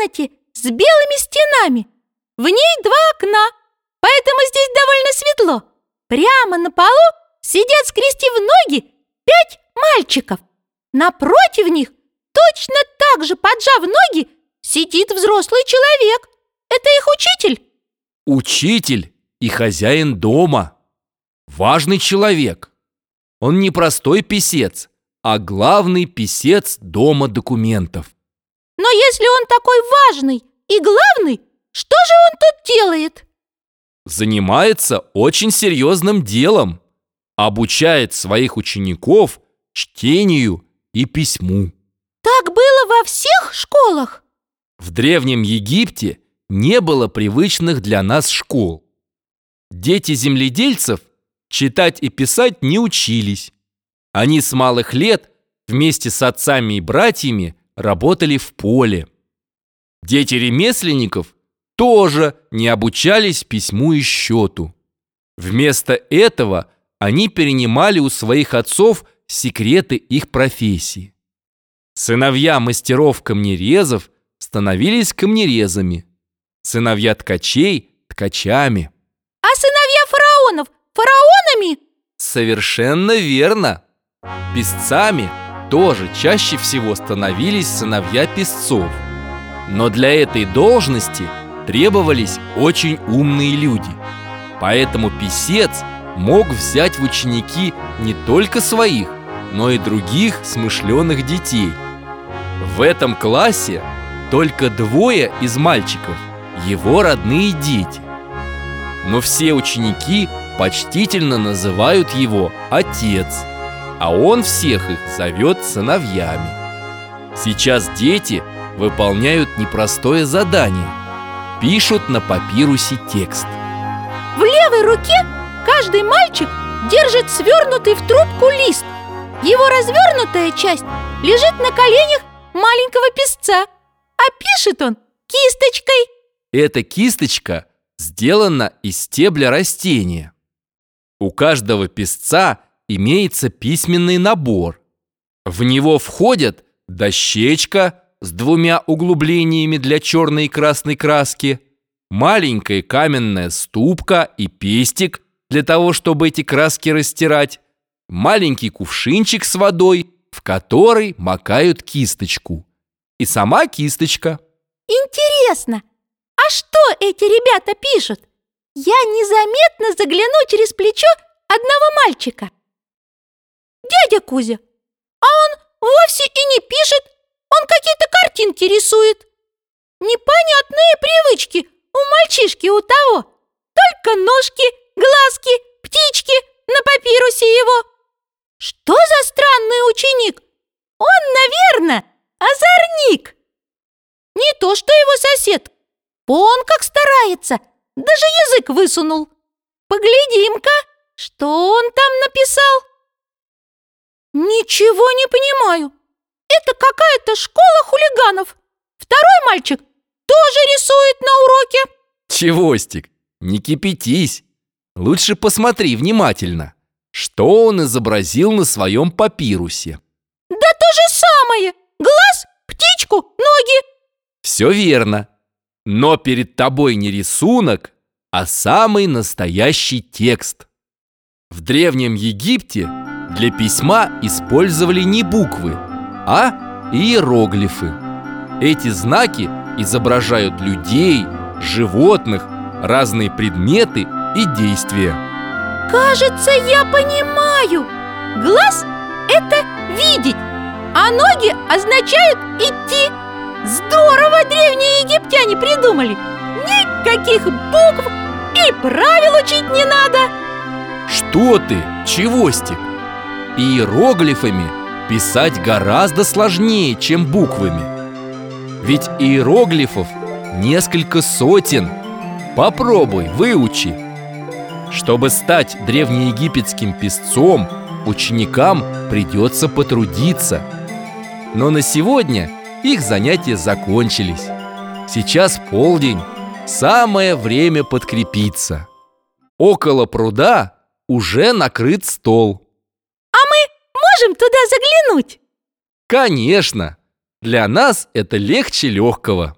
комнате с белыми стенами. В ней два окна, поэтому здесь довольно светло. Прямо на полу сидят, скрестив ноги, пять мальчиков. Напротив них, точно так же поджав ноги, сидит взрослый человек. Это их учитель. Учитель и хозяин дома. Важный человек. Он не простой писец, а главный писец дома документов. Но если он такой важный и главный, что же он тут делает? Занимается очень серьезным делом. Обучает своих учеников чтению и письму. Так было во всех школах? В Древнем Египте не было привычных для нас школ. Дети земледельцев читать и писать не учились. Они с малых лет вместе с отцами и братьями работали в поле. Дети ремесленников тоже не обучались письму и счету. Вместо этого они перенимали у своих отцов секреты их профессии. Сыновья мастеров камнерезов становились камнерезами, сыновья ткачей – ткачами. А сыновья фараонов – фараонами? Совершенно верно. Песцами тоже чаще всего становились сыновья песцов. Но для этой должности требовались очень умные люди. Поэтому писец мог взять в ученики не только своих, но и других смышленых детей. В этом классе только двое из мальчиков – его родные дети. Но все ученики почтительно называют его «отец», а он всех их зовет сыновьями. Сейчас дети выполняют непростое задание – пишут на папирусе текст. В левой руке каждый мальчик держит свернутый в трубку лист. Его развернутая часть лежит на коленях маленького песца, а пишет он кисточкой. Эта кисточка сделана из стебля растения. У каждого песца имеется письменный набор. В него входят дощечка с двумя углублениями для черной и красной краски, маленькая каменная ступка и пестик для того, чтобы эти краски растирать, маленький кувшинчик с водой, в который макают кисточку, и сама кисточка. Интересно, а что эти ребята пишут? Я незаметно загляну через плечо одного мальчика. Дядя Кузя, а он вовсе и не пишет, он какие-то картинки рисует. Непонятные привычки у мальчишки у того. Только ножки, глазки, птички на папирусе его. Что за странный ученик? Он, наверное, озорник. Не то, что его сосед. Он как старается, даже язык высунул. Поглядим-ка, что он там написал. Ничего не понимаю. Это какая-то школа хулиганов. Второй мальчик тоже рисует на уроке. Чевостик, не кипятись. Лучше посмотри внимательно, что он изобразил на своем папирусе. Да то же самое. Глаз, птичку, ноги. Все верно. Но перед тобой не рисунок, а самый настоящий текст. В Древнем Египте для письма использовали не буквы, а иероглифы. Эти знаки изображают людей, животных, разные предметы и действия. Кажется, я понимаю. Глаз – это видеть, а ноги означают идти. Здорово древние египтяне придумали. Никаких букв и правил учить не надо. Что ты, Иероглифами писать гораздо сложнее, чем буквами. Ведь иероглифов несколько сотен. Попробуй, выучи. Чтобы стать древнеегипетским писцом, ученикам придется потрудиться. Но на сегодня их занятия закончились. Сейчас полдень, самое время подкрепиться. Около пруда уже накрыт стол. А мы можем туда заглянуть? Конечно, для нас это легче легкого.